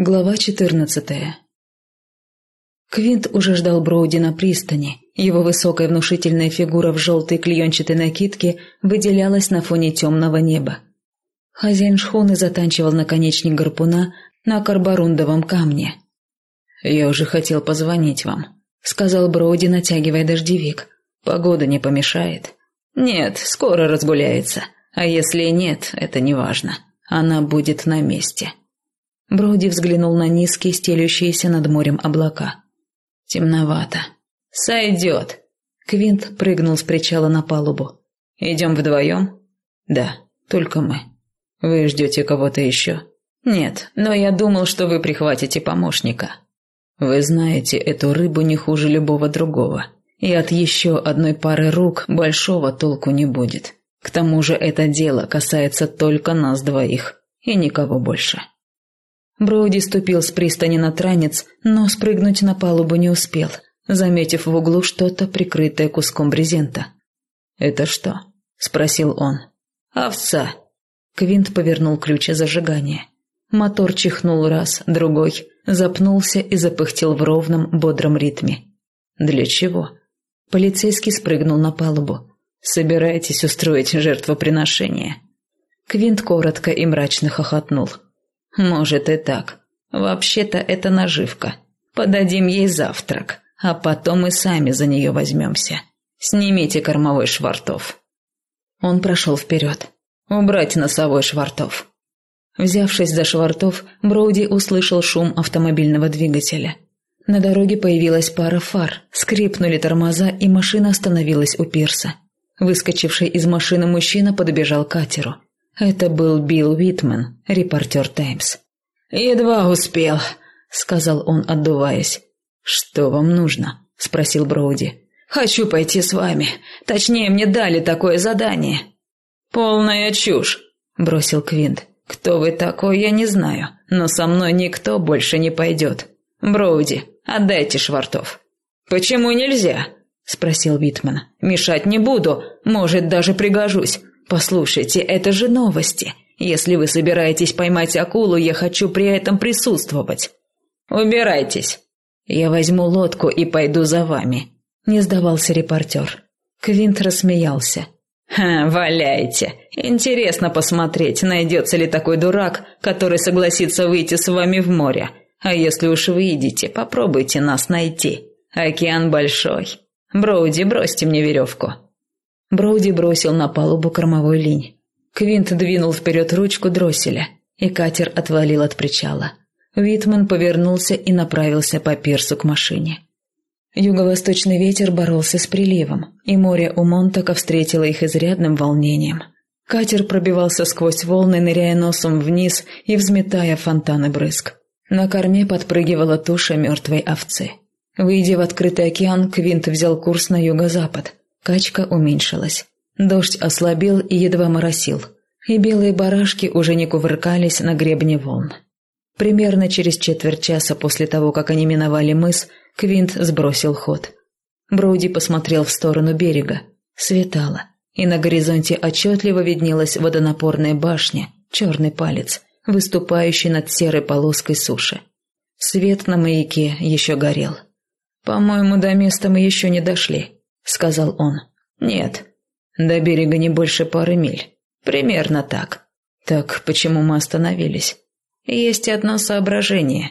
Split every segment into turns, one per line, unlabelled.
Глава 14 Квинт уже ждал Броуди на пристани. Его высокая внушительная фигура в желтой клеенчатой накидке выделялась на фоне темного неба. Хозяин шхуны затанчивал наконечник гарпуна на карборундовом камне. «Я уже хотел позвонить вам», — сказал Броуди, натягивая дождевик. «Погода не помешает?» «Нет, скоро разгуляется. А если нет, это не важно. Она будет на месте». Броуди взглянул на низкие, стелющиеся над морем облака. «Темновато». «Сойдет». Квинт прыгнул с причала на палубу. «Идем вдвоем?» «Да, только мы. Вы ждете кого-то еще?» «Нет, но я думал, что вы прихватите помощника». «Вы знаете эту рыбу не хуже любого другого, и от еще одной пары рук большого толку не будет. К тому же это дело касается только нас двоих, и никого больше». Броуди ступил с пристани на транец, но спрыгнуть на палубу не успел, заметив в углу что-то, прикрытое куском брезента. «Это что?» – спросил он. «Овца». Квинт повернул ключ зажигания. Мотор чихнул раз, другой, запнулся и запыхтел в ровном, бодром ритме. «Для чего?» Полицейский спрыгнул на палубу. «Собираетесь устроить жертвоприношение?» Квинт коротко и мрачно хохотнул. «Может и так. Вообще-то это наживка. Подадим ей завтрак, а потом и сами за нее возьмемся. Снимите кормовой швартов». Он прошел вперед. «Убрать носовой швартов». Взявшись за швартов, Броуди услышал шум автомобильного двигателя. На дороге появилась пара фар, скрипнули тормоза, и машина остановилась у пирса. Выскочивший из машины мужчина подбежал к катеру. Это был Билл Уитмен, репортер «Таймс». «Едва успел», — сказал он, отдуваясь. «Что вам нужно?» — спросил Броуди. «Хочу пойти с вами. Точнее, мне дали такое задание». «Полная чушь», — бросил Квинт. «Кто вы такой, я не знаю, но со мной никто больше не пойдет. Броуди, отдайте швартов». «Почему нельзя?» — спросил Витман. «Мешать не буду, может, даже пригожусь. «Послушайте, это же новости. Если вы собираетесь поймать акулу, я хочу при этом присутствовать». «Убирайтесь. Я возьму лодку и пойду за вами», — не сдавался репортер. Квинт рассмеялся. «Ха, валяйте. Интересно посмотреть, найдется ли такой дурак, который согласится выйти с вами в море. А если уж выйдете, попробуйте нас найти. Океан большой. Броуди, бросьте мне веревку». Броуди бросил на палубу кормовой линь. Квинт двинул вперед ручку дросселя, и катер отвалил от причала. Витман повернулся и направился по пирсу к машине. Юго-восточный ветер боролся с приливом, и море у Монтака встретило их изрядным волнением. Катер пробивался сквозь волны, ныряя носом вниз и взметая фонтаны брызг. На корме подпрыгивала туша мертвой овцы. Выйдя в открытый океан, Квинт взял курс на юго-запад, Качка уменьшилась. Дождь ослабел и едва моросил, и белые барашки уже не кувыркались на гребне волн. Примерно через четверть часа после того, как они миновали мыс, Квинт сбросил ход. Броуди посмотрел в сторону берега. Светало, и на горизонте отчетливо виднелась водонапорная башня, черный палец, выступающий над серой полоской суши. Свет на маяке еще горел. «По-моему, до места мы еще не дошли», сказал он. «Нет, до берега не больше пары миль. Примерно так. Так почему мы остановились? Есть одно соображение».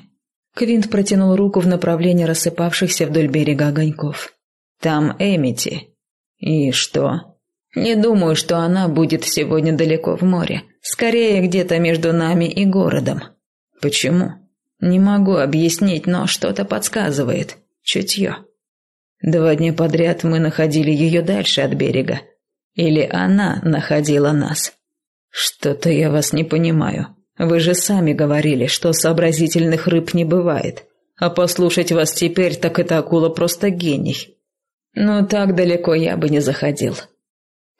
Квинт протянул руку в направлении рассыпавшихся вдоль берега огоньков. «Там Эмити». «И что?» «Не думаю, что она будет сегодня далеко в море. Скорее, где-то между нами и городом». «Почему?» «Не могу объяснить, но что-то подсказывает. Чутье». Два дня подряд мы находили ее дальше от берега. Или она находила нас. Что-то я вас не понимаю. Вы же сами говорили, что сообразительных рыб не бывает. А послушать вас теперь, так эта акула просто гений. Но так далеко я бы не заходил.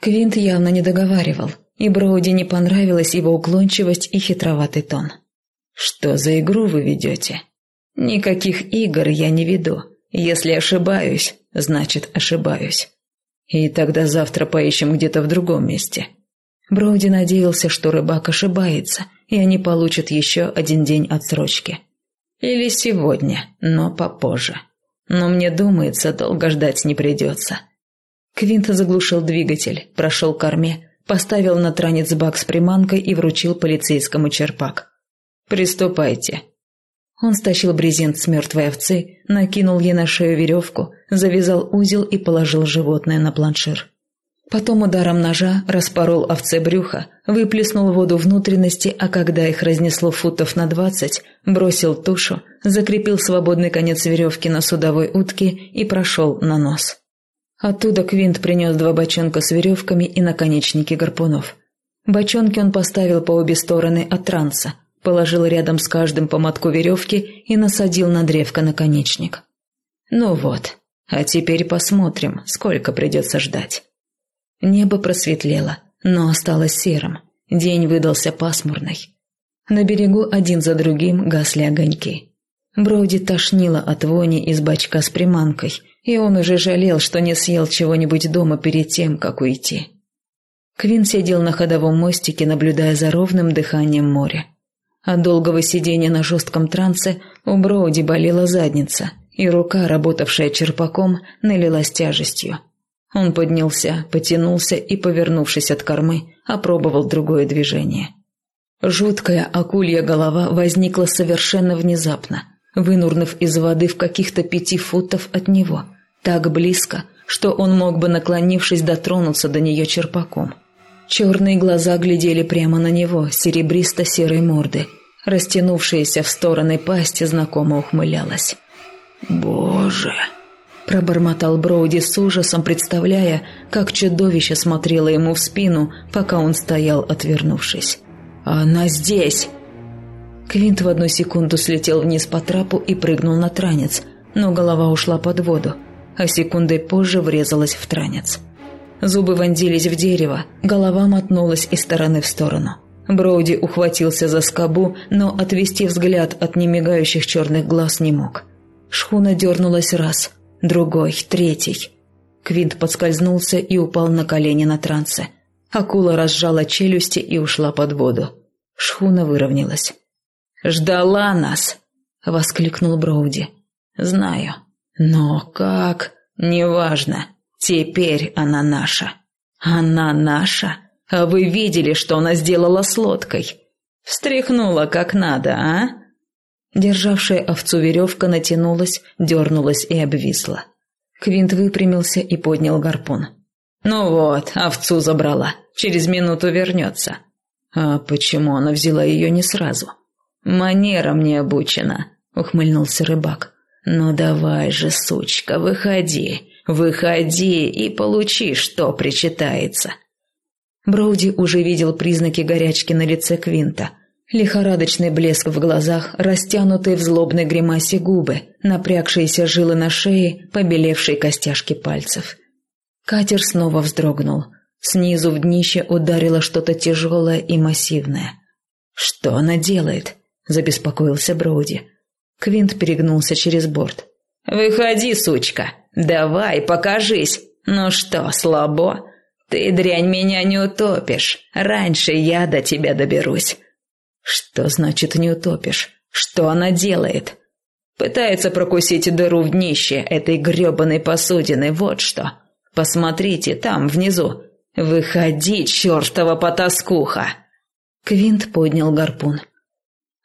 Квинт явно не договаривал, и Броуди не понравилась его уклончивость и хитроватый тон. «Что за игру вы ведете?» «Никаких игр я не веду. Если ошибаюсь, значит ошибаюсь. И тогда завтра поищем где-то в другом месте. Броуди надеялся, что рыбак ошибается, и они получат еще один день отсрочки. Или сегодня, но попозже. Но мне думается, долго ждать не придется. Квинт заглушил двигатель, прошел к корме, поставил на транец бак с приманкой и вручил полицейскому черпак. «Приступайте». Он стащил брезент с мертвой овцы, накинул ей на шею веревку, завязал узел и положил животное на планшир. Потом ударом ножа распорол овце брюха, выплеснул воду внутренности, а когда их разнесло футов на двадцать, бросил тушу, закрепил свободный конец веревки на судовой утке и прошел на нос. Оттуда Квинт принес два бочонка с веревками и наконечники гарпунов. Бочонки он поставил по обе стороны от транса, положил рядом с каждым по мотку веревки и насадил на древко наконечник. Ну вот, а теперь посмотрим, сколько придется ждать. Небо просветлело, но осталось серым. День выдался пасмурный. На берегу один за другим гасли огоньки. Броуди тошнило от вони из бачка с приманкой, и он уже жалел, что не съел чего-нибудь дома перед тем, как уйти. Квин сидел на ходовом мостике, наблюдая за ровным дыханием моря. От долгого сидения на жестком трансе у Броуди болела задница, и рука, работавшая черпаком, налилась тяжестью. Он поднялся, потянулся и, повернувшись от кормы, опробовал другое движение. Жуткая акулья голова возникла совершенно внезапно, вынурнув из воды в каких-то пяти футов от него, так близко, что он мог бы, наклонившись, дотронуться до нее черпаком. Черные глаза глядели прямо на него, серебристо-серой морды. Растянувшаяся в стороны пасти знакомо ухмылялась. «Боже!» Пробормотал Броуди с ужасом, представляя, как чудовище смотрело ему в спину, пока он стоял, отвернувшись. «Она здесь!» Квинт в одну секунду слетел вниз по трапу и прыгнул на транец, но голова ушла под воду, а секундой позже врезалась в транец. Зубы вонзились в дерево, голова мотнулась из стороны в сторону. Броуди ухватился за скобу, но отвести взгляд от немигающих черных глаз не мог. Шхуна дернулась раз, другой, третий. Квинт подскользнулся и упал на колени на трансе. Акула разжала челюсти и ушла под воду. Шхуна выровнялась. «Ждала нас!» — воскликнул Броуди. «Знаю. Но как? Неважно. Теперь она наша». «Она наша? А вы видели, что она сделала с лодкой?» «Встряхнула как надо, а?» Державшая овцу веревка натянулась, дернулась и обвисла. Квинт выпрямился и поднял гарпун. «Ну вот, овцу забрала. Через минуту вернется». «А почему она взяла ее не сразу?» «Манера мне обучена», — ухмыльнулся рыбак. «Ну давай же, сучка, выходи, выходи и получи, что причитается». Броуди уже видел признаки горячки на лице Квинта — Лихорадочный блеск в глазах, растянутые в злобной гримасе губы, напрягшиеся жилы на шее, побелевшие костяшки пальцев. Катер снова вздрогнул. Снизу в днище ударило что-то тяжелое и массивное. «Что она делает?» – забеспокоился Броуди. Квинт перегнулся через борт. «Выходи, сучка! Давай, покажись! Ну что, слабо? Ты, дрянь, меня не утопишь! Раньше я до тебя доберусь!» Что значит не утопишь? Что она делает? Пытается прокусить дыру в днище этой грёбаной посудины, вот что. Посмотрите, там, внизу. Выходи, чертова потаскуха!» Квинт поднял гарпун.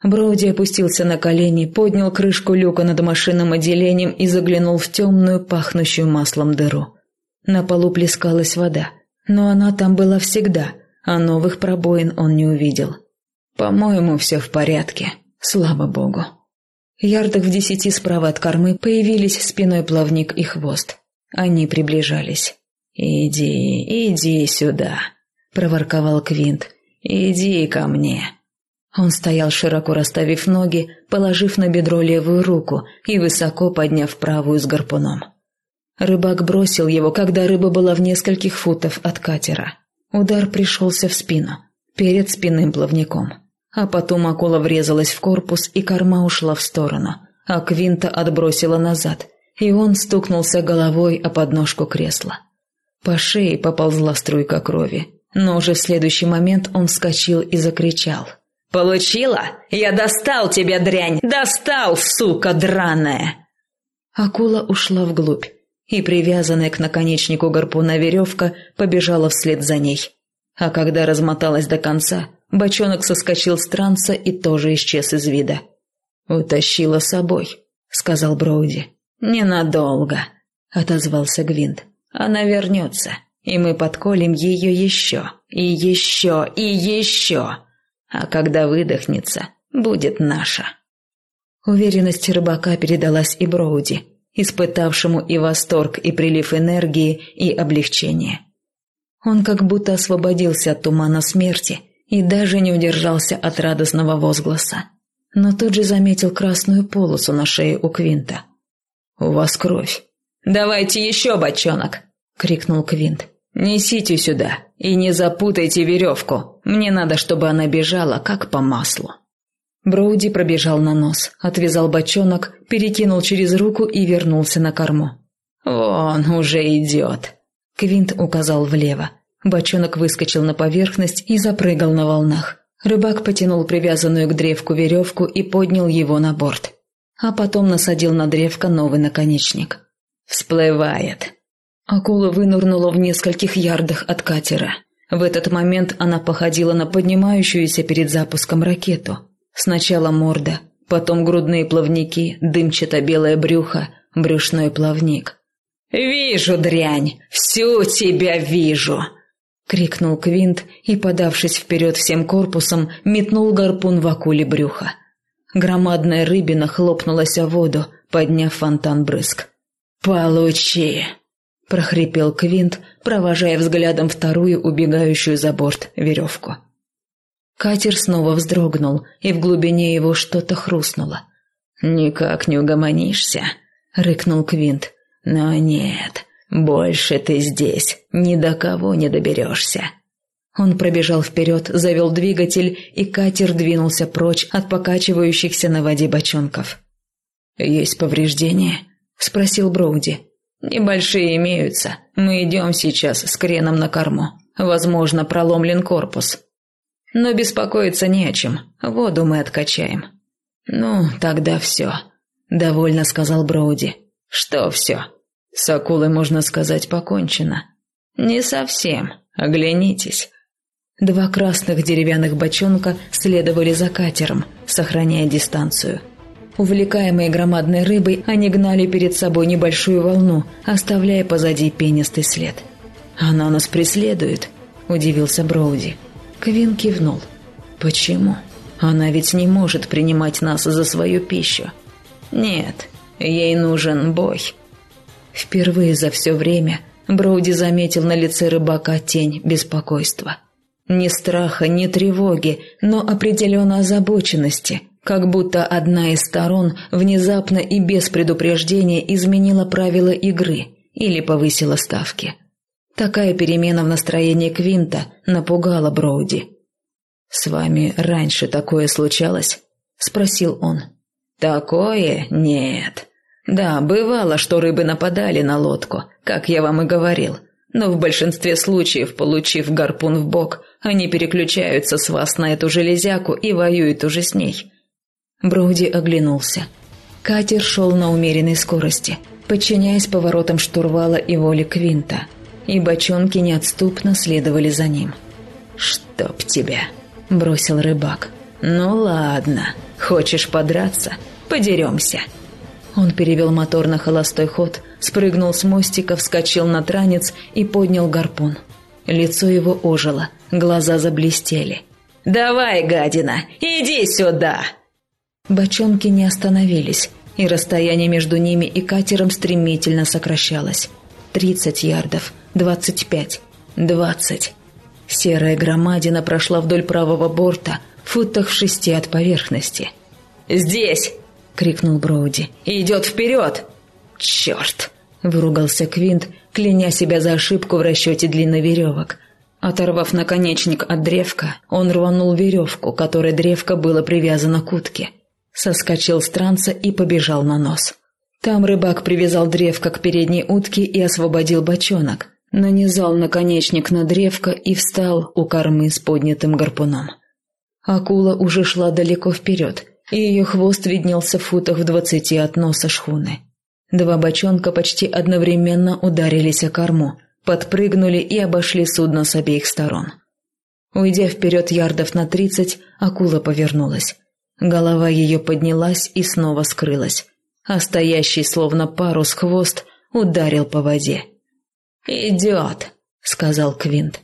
Броуди опустился на колени, поднял крышку люка над машинным отделением и заглянул в темную, пахнущую маслом дыру. На полу плескалась вода, но она там была всегда, а новых пробоин он не увидел. «По-моему, все в порядке. Слава богу». Ярдах в десяти справа от кормы появились спиной плавник и хвост. Они приближались. «Иди, иди сюда», — проворковал Квинт. «Иди ко мне». Он стоял широко расставив ноги, положив на бедро левую руку и высоко подняв правую с гарпуном. Рыбак бросил его, когда рыба была в нескольких футов от катера. Удар пришелся в спину, перед спинным плавником. А потом акула врезалась в корпус, и корма ушла в сторону, а Квинта отбросила назад, и он стукнулся головой о подножку кресла. По шее поползла струйка крови, но уже в следующий момент он вскочил и закричал. Получила? Я достал тебя, дрянь! Достал, сука драная!» Акула ушла вглубь, и привязанная к наконечнику гарпуна веревка побежала вслед за ней. А когда размоталась до конца, бочонок соскочил с транса и тоже исчез из вида. «Утащила с собой», — сказал Броуди. «Ненадолго», — отозвался Гвинт. «Она вернется, и мы подколем ее еще, и еще, и еще, а когда выдохнется, будет наша». Уверенность рыбака передалась и Броуди, испытавшему и восторг, и прилив энергии, и облегчение. Он как будто освободился от тумана смерти и даже не удержался от радостного возгласа. Но тут же заметил красную полосу на шее у Квинта. «У вас кровь». «Давайте еще бочонок!» — крикнул Квинт. «Несите сюда и не запутайте веревку. Мне надо, чтобы она бежала, как по маслу». Броуди пробежал на нос, отвязал бочонок, перекинул через руку и вернулся на корму. «Вон, уже идет!» Квинт указал влево. Бочонок выскочил на поверхность и запрыгал на волнах. Рыбак потянул привязанную к древку веревку и поднял его на борт. А потом насадил на древко новый наконечник. «Всплывает!» Акула вынырнула в нескольких ярдах от катера. В этот момент она походила на поднимающуюся перед запуском ракету – Сначала морда, потом грудные плавники, дымчато-белое брюхо, брюшной плавник. «Вижу, дрянь! Всю тебя вижу!» — крикнул Квинт и, подавшись вперед всем корпусом, метнул гарпун в акуле брюха. Громадная рыбина хлопнулась о воду, подняв фонтан брызг. «Получи!» — прохрипел Квинт, провожая взглядом вторую убегающую за борт веревку. Катер снова вздрогнул, и в глубине его что-то хрустнуло. «Никак не угомонишься», — рыкнул Квинт. «Но нет, больше ты здесь ни до кого не доберешься». Он пробежал вперед, завел двигатель, и катер двинулся прочь от покачивающихся на воде бочонков. «Есть повреждения?» — спросил Броуди. «Небольшие имеются. Мы идем сейчас с креном на корму. Возможно, проломлен корпус. Но беспокоиться не о чем. Воду мы откачаем. Ну, тогда все. Довольно сказал Броуди. Что все? С акулой, можно сказать, покончено. Не совсем. Оглянитесь. Два красных деревянных бочонка следовали за катером, сохраняя дистанцию. Увлекаемые громадной рыбой, они гнали перед собой небольшую волну, оставляя позади пенистый след. «Она нас преследует», – удивился Броуди. Квин кивнул. «Почему? Она ведь не может принимать нас за свою пищу. Нет, ей нужен бой». Впервые за все время Броуди заметил на лице рыбака тень беспокойства. Ни страха, ни тревоги, но определенной озабоченности, как будто одна из сторон внезапно и без предупреждения изменила правила игры или повысила ставки. Такая перемена в настроении Квинта напугала Броуди. «С вами раньше такое случалось?» – спросил он. «Такое? Нет. Да, бывало, что рыбы нападали на лодку, как я вам и говорил. Но в большинстве случаев, получив гарпун в бок, они переключаются с вас на эту железяку и воюют уже с ней». Броуди оглянулся. Катер шел на умеренной скорости, подчиняясь поворотам штурвала и воле Квинта – и бочонки неотступно следовали за ним. «Чтоб тебя!» – бросил рыбак. «Ну ладно, хочешь подраться? Подеремся!» Он перевел мотор на холостой ход, спрыгнул с мостика, вскочил на транец и поднял гарпун. Лицо его ожило, глаза заблестели. «Давай, гадина, иди сюда!» Бочонки не остановились, и расстояние между ними и катером стремительно сокращалось. Тридцать ярдов, двадцать пять, двадцать. Серая громадина прошла вдоль правого борта, футах в шести от поверхности. «Здесь!» — крикнул Броуди. «Идет вперед!» «Черт!» — выругался Квинт, кляня себя за ошибку в расчете длины веревок. Оторвав наконечник от древка, он рванул веревку, которой древко было привязано к утке. Соскочил с транса и побежал на нос. Там рыбак привязал древко к передней утке и освободил бочонок, нанизал наконечник на древко и встал у кормы с поднятым гарпуном. Акула уже шла далеко вперед, и ее хвост виднелся в футах в двадцати от носа шхуны. Два бочонка почти одновременно ударились о корму, подпрыгнули и обошли судно с обеих сторон. Уйдя вперед ярдов на тридцать, акула повернулась. Голова ее поднялась и снова скрылась, а стоящий словно парус хвост ударил по воде. «Идет», — сказал Квинт.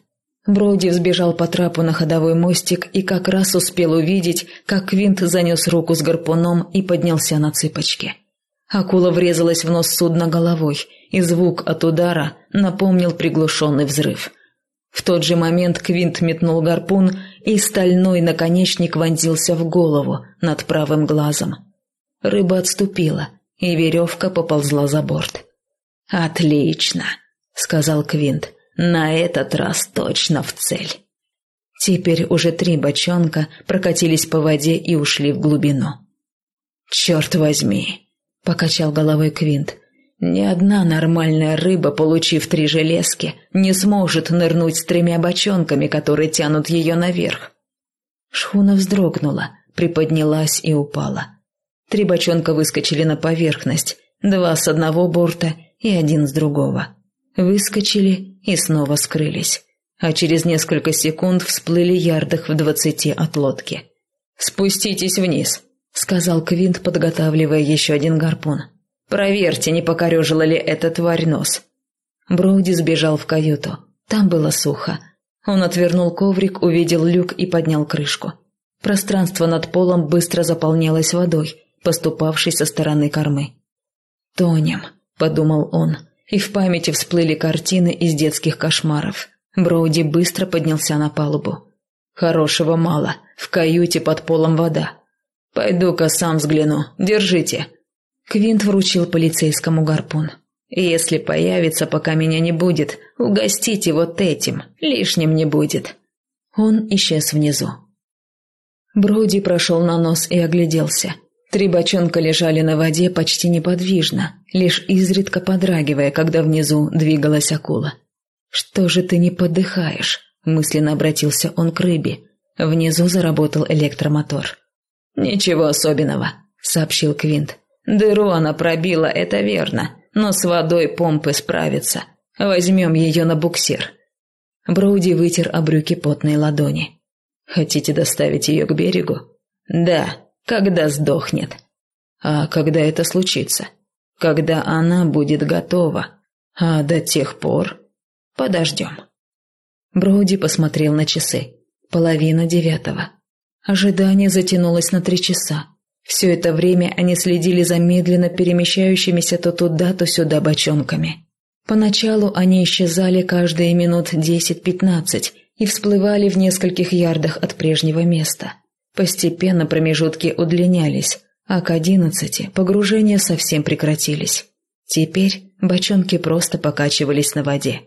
Броуди взбежал по трапу на ходовой мостик и как раз успел увидеть, как Квинт занес руку с гарпуном и поднялся на цыпочки. Акула врезалась в нос судна головой, и звук от удара напомнил приглушенный взрыв. В тот же момент Квинт метнул гарпун, и стальной наконечник вонзился в голову над правым глазом. Рыба отступила, и веревка поползла за борт. «Отлично!» — сказал Квинт. «На этот раз точно в цель». Теперь уже три бочонка прокатились по воде и ушли в глубину. «Черт возьми!» покачал головой Квинт. Ни одна нормальная рыба, получив три железки, не сможет нырнуть с тремя бочонками, которые тянут ее наверх. Шхуна вздрогнула, приподнялась и упала. Три бочонка выскочили на поверхность, два с одного борта и один с другого. Выскочили и снова скрылись, а через несколько секунд всплыли ярдах в двадцати от лодки. «Спуститесь вниз», сказал Квинт, подготавливая еще один гарпун. «Проверьте, не покорежила ли эта тварь нос». Броуди сбежал в каюту. Там было сухо. Он отвернул коврик, увидел люк и поднял крышку. Пространство над полом быстро заполнялось водой, поступавшей со стороны кормы. «Тонем», — подумал он, и в памяти всплыли картины из детских кошмаров. Броуди быстро поднялся на палубу. «Хорошего мало. В каюте под полом вода. «Пойду-ка сам взгляну. Держите». Квинт вручил полицейскому гарпун. «Если появится, пока меня не будет, угостите вот этим. Лишним не будет». Он исчез внизу. Броуди прошел на нос и огляделся. Три бочонка лежали на воде почти неподвижно, лишь изредка подрагивая, когда внизу двигалась акула. «Что же ты не подыхаешь?» – мысленно обратился он к рыбе. Внизу заработал электромотор. «Ничего особенного», — сообщил Квинт. «Дыру она пробила, это верно, но с водой помпы справится. Возьмем ее на буксир». Броуди вытер о брюки потные ладони. «Хотите доставить ее к берегу?» «Да, когда сдохнет». «А когда это случится?» «Когда она будет готова. А до тех пор...» «Подождем». Броуди посмотрел на часы. Половина девятого. Ожидание затянулось на три часа. Все это время они следили за медленно перемещающимися то туда, то сюда бочонками. Поначалу они исчезали каждые минут десять-пятнадцать и всплывали в нескольких ярдах от прежнего места. Постепенно промежутки удлинялись, а к одиннадцати погружения совсем прекратились. Теперь бочонки просто покачивались на воде.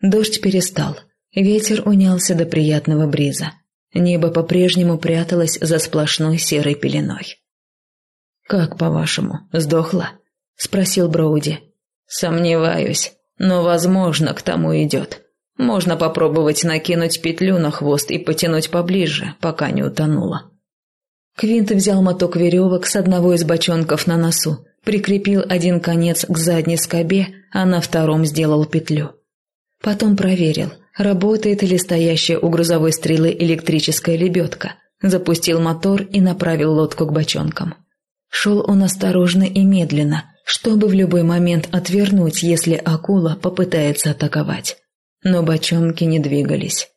Дождь перестал, ветер унялся до приятного бриза. Небо по-прежнему пряталось за сплошной серой пеленой. «Как, по-вашему, сдохла?» – спросил Броуди. «Сомневаюсь, но, возможно, к тому идет. Можно попробовать накинуть петлю на хвост и потянуть поближе, пока не утонула». Квинт взял моток веревок с одного из бочонков на носу, прикрепил один конец к задней скобе, а на втором сделал петлю. Потом проверил, работает ли стоящая у грузовой стрелы электрическая лебедка. Запустил мотор и направил лодку к бочонкам. Шел он осторожно и медленно, чтобы в любой момент отвернуть, если акула попытается атаковать. Но бочонки не двигались.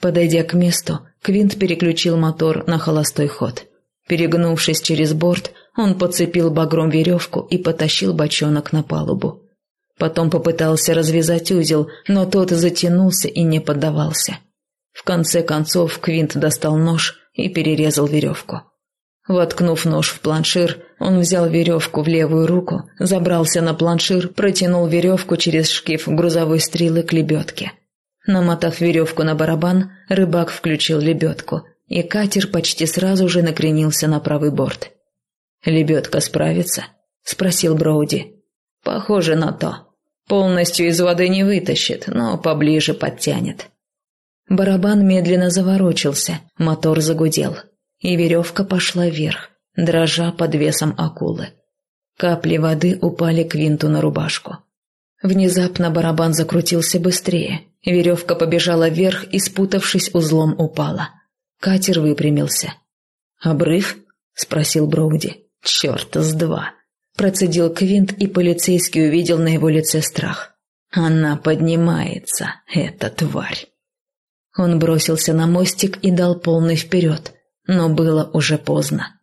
Подойдя к месту, Квинт переключил мотор на холостой ход. Перегнувшись через борт, он подцепил багром веревку и потащил бочонок на палубу. Потом попытался развязать узел, но тот затянулся и не поддавался. В конце концов Квинт достал нож и перерезал веревку. Воткнув нож в планшир, он взял веревку в левую руку, забрался на планшир, протянул веревку через шкив грузовой стрелы к лебедке. Намотав веревку на барабан, рыбак включил лебедку, и катер почти сразу же накренился на правый борт. «Лебедка справится?» – спросил Броуди. «Похоже на то», Полностью из воды не вытащит, но поближе подтянет. Барабан медленно заворочился, мотор загудел, и веревка пошла вверх, дрожа под весом акулы. Капли воды упали к винту на рубашку. Внезапно барабан закрутился быстрее, веревка побежала вверх и, спутавшись узлом, упала. Катер выпрямился. «Обрыв?» – спросил Броуди. «Черт, с два!» Процедил Квинт, и полицейский увидел на его лице страх. «Она поднимается, эта тварь!» Он бросился на мостик и дал полный вперед, но было уже поздно.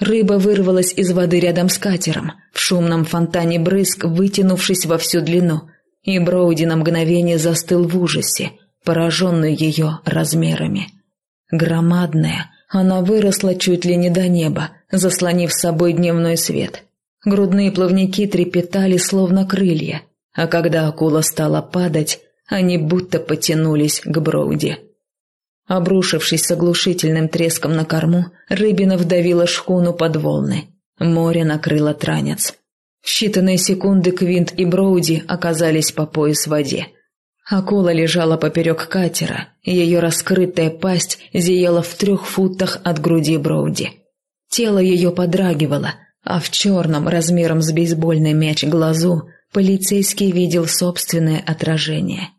Рыба вырвалась из воды рядом с катером, в шумном фонтане брызг, вытянувшись во всю длину, и Броуди на мгновение застыл в ужасе, пораженный ее размерами. Громадная, она выросла чуть ли не до неба, заслонив собой дневной свет. Грудные плавники трепетали, словно крылья, а когда акула стала падать, они будто потянулись к Броуди. Обрушившись с оглушительным треском на корму, рыбина вдавила шхуну под волны. Море накрыло транец. В считанные секунды Квинт и Броуди оказались по пояс в воде. Акула лежала поперек катера, ее раскрытая пасть зияла в трех футах от груди Броуди. Тело ее подрагивало, а в черном, размером с бейсбольный мяч глазу, полицейский видел собственное отражение.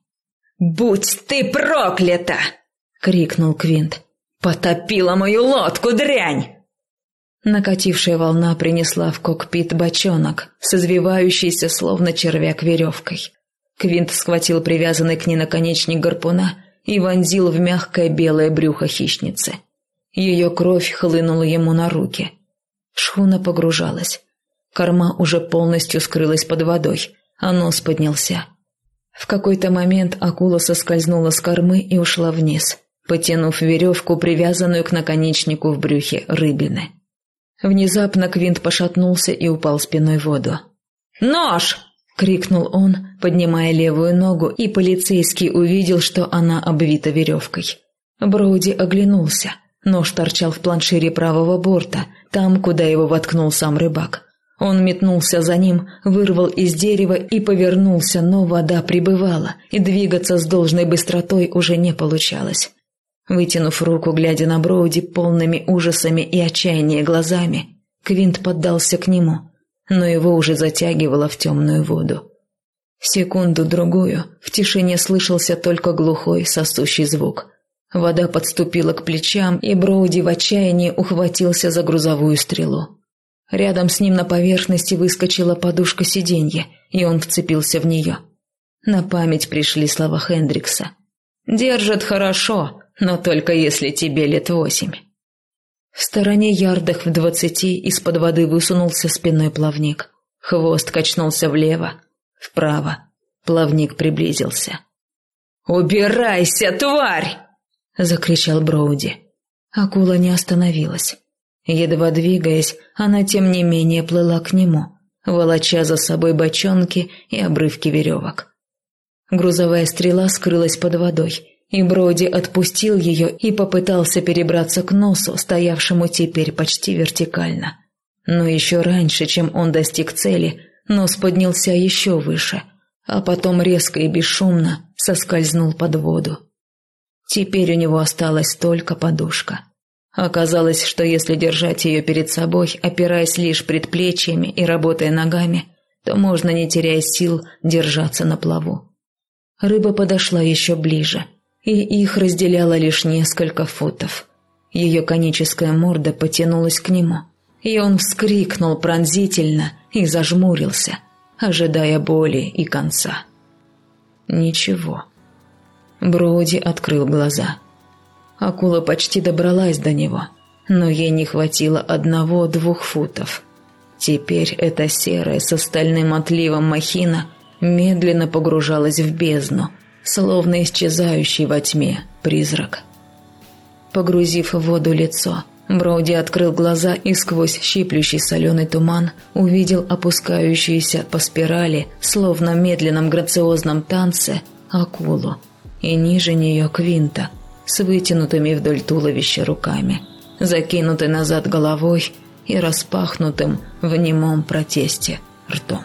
«Будь ты проклята!» — крикнул Квинт. «Потопила мою лодку, дрянь!» Накатившая волна принесла в кокпит бочонок с извивающейся, словно червяк, веревкой. Квинт схватил привязанный к ней наконечник гарпуна и вонзил в мягкое белое брюхо хищницы. Ее кровь хлынула ему на руки. Шхуна погружалась. Корма уже полностью скрылась под водой, а нос поднялся. В какой-то момент акула соскользнула с кормы и ушла вниз, потянув веревку, привязанную к наконечнику в брюхе рыбины. Внезапно Квинт пошатнулся и упал спиной в воду. «Нож!» — крикнул он, поднимая левую ногу, и полицейский увидел, что она обвита веревкой. Броуди оглянулся. Нож торчал в планшире правого борта, там, куда его воткнул сам рыбак. Он метнулся за ним, вырвал из дерева и повернулся, но вода прибывала, и двигаться с должной быстротой уже не получалось. Вытянув руку, глядя на Броуди полными ужасами и отчаяния глазами, Квинт поддался к нему но его уже затягивало в темную воду. Секунду-другую в тишине слышался только глухой сосущий звук. Вода подступила к плечам, и Броуди в отчаянии ухватился за грузовую стрелу. Рядом с ним на поверхности выскочила подушка сиденья, и он вцепился в нее. На память пришли слова Хендрикса. «Держат хорошо, но только если тебе лет восемь». В стороне ярдах в двадцати из-под воды высунулся спинной плавник. Хвост качнулся влево, вправо. Плавник приблизился. «Убирайся, тварь!» — закричал Броуди. Акула не остановилась. Едва двигаясь, она тем не менее плыла к нему, волоча за собой бочонки и обрывки веревок. Грузовая стрела скрылась под водой, и Броди отпустил ее и попытался перебраться к носу, стоявшему теперь почти вертикально. Но еще раньше, чем он достиг цели, нос поднялся еще выше, а потом резко и бесшумно соскользнул под воду. Теперь у него осталась только подушка. Оказалось, что если держать ее перед собой, опираясь лишь предплечьями и работая ногами, то можно, не теряя сил, держаться на плаву. Рыба подошла еще ближе – и их разделяло лишь несколько футов. Ее коническая морда потянулась к нему, и он вскрикнул пронзительно и зажмурился, ожидая боли и конца. Ничего. Броуди открыл глаза. Акула почти добралась до него, но ей не хватило одного-двух футов. Теперь эта серая с остальным отливом махина медленно погружалась в бездну – словно исчезающий во тьме призрак. Погрузив в воду лицо, Броуди открыл глаза и сквозь щиплющий соленый туман увидел опускающуюся по спирали, словно медленном грациозном танце, акулу, и ниже нее Квинта, с вытянутыми вдоль туловища руками, закинутой назад головой и распахнутым в немом протесте ртом.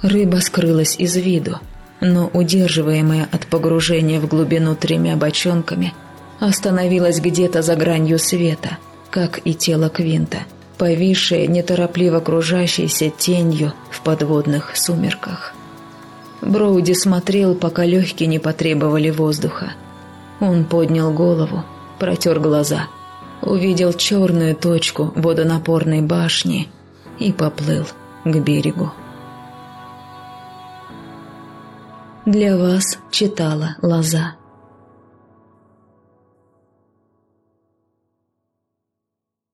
Рыба скрылась из виду, но удерживаемая от погружения в глубину тремя бочонками, остановилась где-то за гранью света, как и тело Квинта, повисшее неторопливо кружащейся тенью в подводных сумерках. Броуди смотрел, пока легкие не потребовали воздуха. Он поднял голову, протер глаза, увидел черную точку водонапорной башни и поплыл к берегу. Для вас читала Лоза.